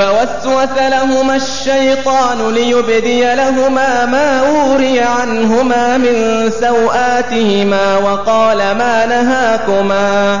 فوسوس لهما الشيطان ليبدي لهما ما أوري عنهما من سوآتهما وقال ما نهاكما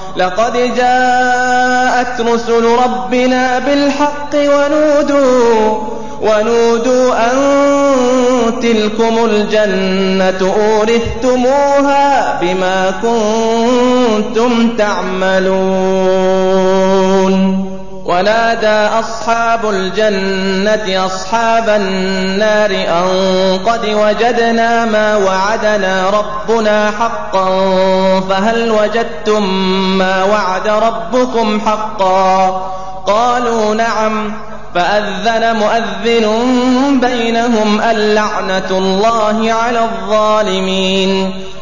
لقد جاءت رسل ربنا بالحق ونودوا ونودوا أن تلكم الجنة أورثتموها بما كنتم تعملون. ونادى أصحاب الجنة أصحاب النار أن قد وجدنا ما وعدنا ربنا حقا فهل وجدتم ما وعد ربكم حقا قالوا نعم فأذن مؤذن بينهم اللعنة الله على الظالمين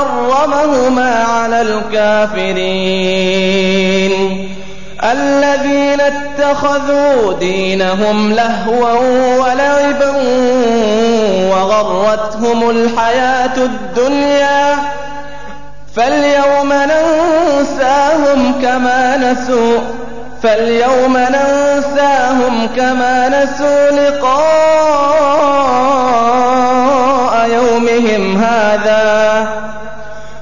الله حرمهما على الكافرين. الذين اتخذوا دينهم لهوا ولعبا وغرتهم الحياة الدنيا فاليوم ننساهم كما نسوا فاليوم ننساهم كما نسوا لقاء يومهم هذا.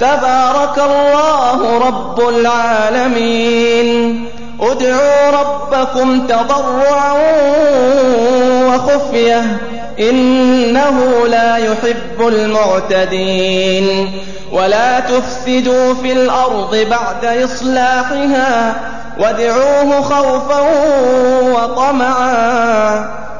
تبارك الله رب العالمين. ادعوا ربكم تضرعا وخفية. إنه لا يحب المعتدين. ولا تفسدوا في الأرض بعد إصلاحها. وادعوه خوفا وطمعا.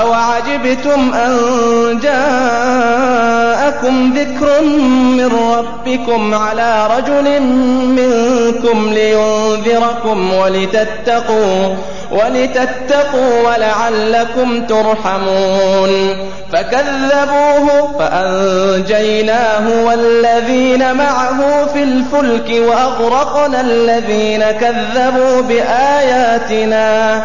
أو عجبتم أن جاءكم ذكر من ربكم على رجل منكم لينذركم ولتتقوا ولتتقوا ولعلكم ترحمون فكذبوه فأنجيناه والذين معه في الفلك وأغرقنا الذين كذبوا بآياتنا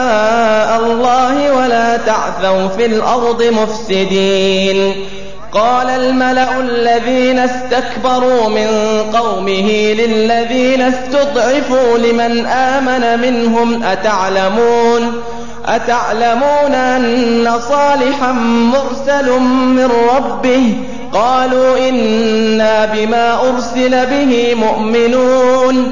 تعثوا في الأرض مفسدين. قال الملأ الذين استكبروا من قومه للذين استضعفوا لمن آمن منهم أتعلمون؟ أتعلمون أن صالحا مرسل من ربه؟ قالوا إنا بما أرسل به مؤمنون.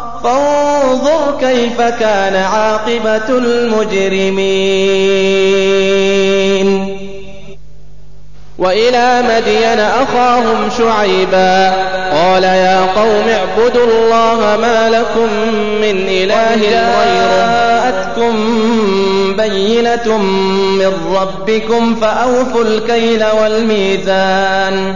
فانظر كيف كان عاقبة المجرمين. وإلى مدين أخاهم شعيبا قال يا قوم اعبدوا الله ما لكم من إله غيره. جاءتكم بينة من ربكم فأوفوا الكيل والميزان.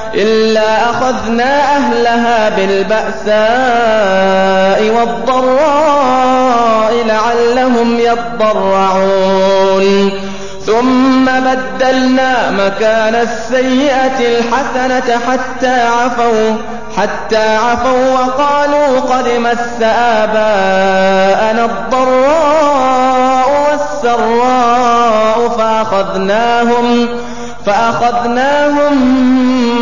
إلا أخذنا أهلها بالبأساء والضراء لعلهم يضرعون. ثم بدلنا مكان السيئة الحسنة حتى عفوا حتى عفوا وقالوا قد مس آباءنا الضراء والسراء فأخذناهم فأخذناهم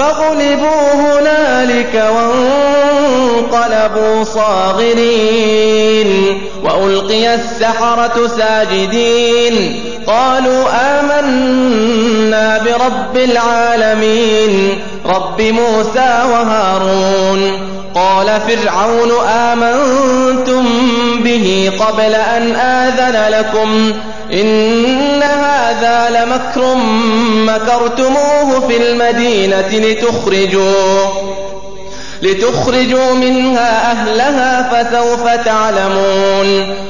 فغلبوا هنالك وانقلبوا صاغرين. وألقي السحرة ساجدين. قالوا آمنا برب العالمين. رب موسى وهارون. قال فرعون آمنتم به قبل أن آذن لكم. إن هذا لمكر مكرتموه في المدينة لتخرجوا لتخرجوا منها أهلها فسوف تعلمون.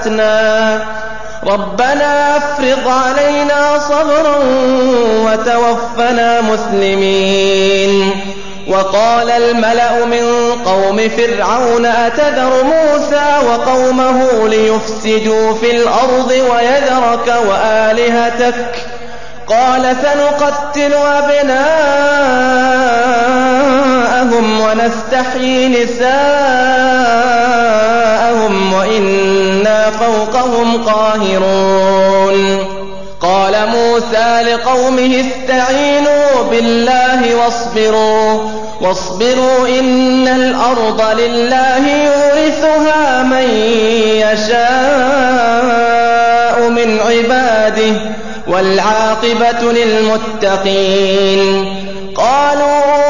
جاءتنا ربنا افرض علينا صبرا وتوفنا مسلمين. وقال الملأ من قوم فرعون أتذر موسى وقومه ليفسدوا في الأرض ويذرك وآلهتك؟ قال سنقتل أبناءهم ونستحيي نساءهم وإنا فوقهم قاهرون. قال موسى لقومه استعينوا بالله واصبروا واصبروا إن الأرض لله يورثها من يشاء من عباده والعاقبة للمتقين. قالوا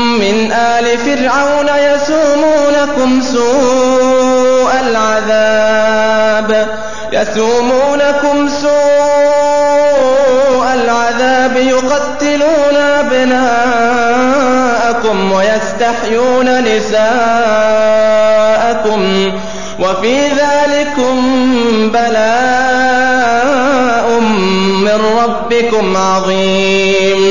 آل فرعون يسومونكم سوء العذاب. يسومونكم سوء العذاب يقتلون أبناءكم ويستحيون نساءكم. وفي ذلكم بلاء من ربكم عظيم.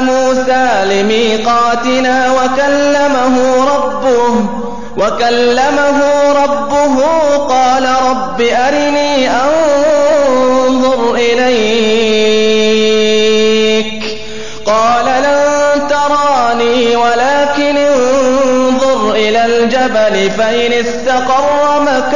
موسى لميقاتنا وكلمه ربه وكلمه ربه قال رب أرني أنظر إليك. قال لن تراني ولكن انظر إلى الجبل فإن استقر مكانه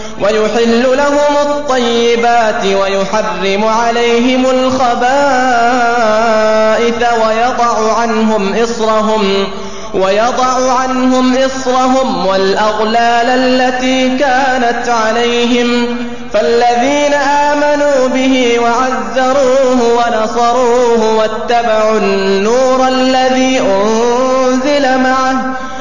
ويحل لهم الطيبات ويحرم عليهم الخبائث ويضع عنهم إصرهم ويضع عنهم إصرهم والأغلال التي كانت عليهم فالذين آمنوا به وعزروه ونصروه واتبعوا النور الذي أنزل معه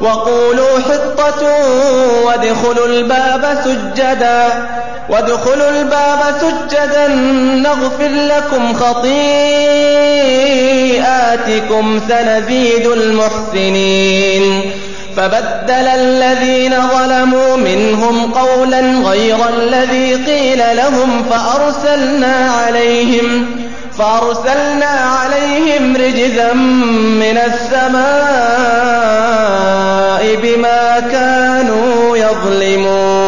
وقولوا حطة وادخلوا الباب سجدا وادخلوا الباب سجدا نغفر لكم خطيئاتكم سنزيد المحسنين. فبدل الذين ظلموا منهم قولا غير الذي قيل لهم فأرسلنا عليهم فأرسلنا عليهم رجزا من السماء بما كانوا يظلمون.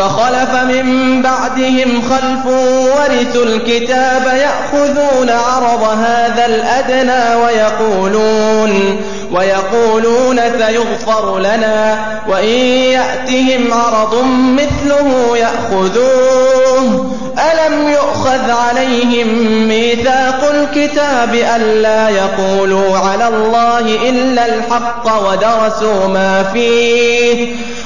فخلف من بعدهم خلف ورثوا الكتاب يأخذون عرض هذا الأدنى ويقولون ويقولون سيغفر لنا وإن يأتهم عرض مثله يأخذوه. ألم يؤخذ عليهم ميثاق الكتاب ألا يقولوا على الله إلا الحق ودرسوا ما فيه؟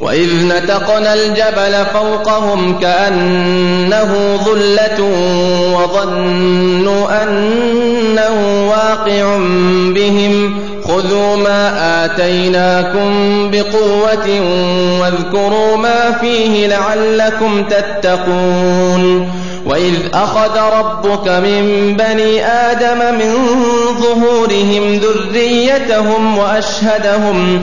وإذ نتقنا الجبل فوقهم كأنه ظلة وظنوا أنه واقع بهم خذوا ما آتيناكم بقوة واذكروا ما فيه لعلكم تتقون وإذ أخذ ربك من بني آدم من ظهورهم ذريتهم وأشهدهم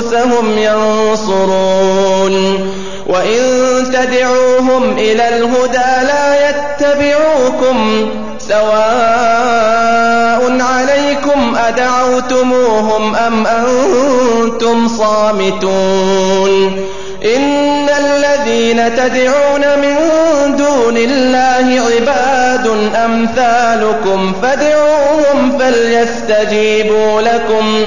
أنفسهم ينصرون. وإن تدعوهم إلى الهدى لا يتبعوكم سواء عليكم أدعوتموهم أم أنتم صامتون. إن الذين تدعون من دون الله عباد أمثالكم فادعوهم فليستجيبوا لكم.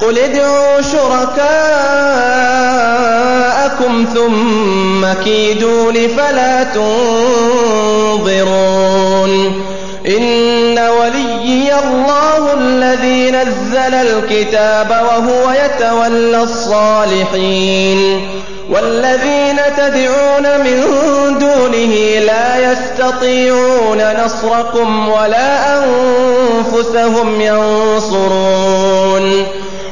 قل ادعوا شركاءكم ثم كيدون فلا تنظرون. إن وليي الله الذي نزل الكتاب وهو يتولى الصالحين. والذين تدعون من دونه لا يستطيعون نصركم ولا أنفسهم ينصرون.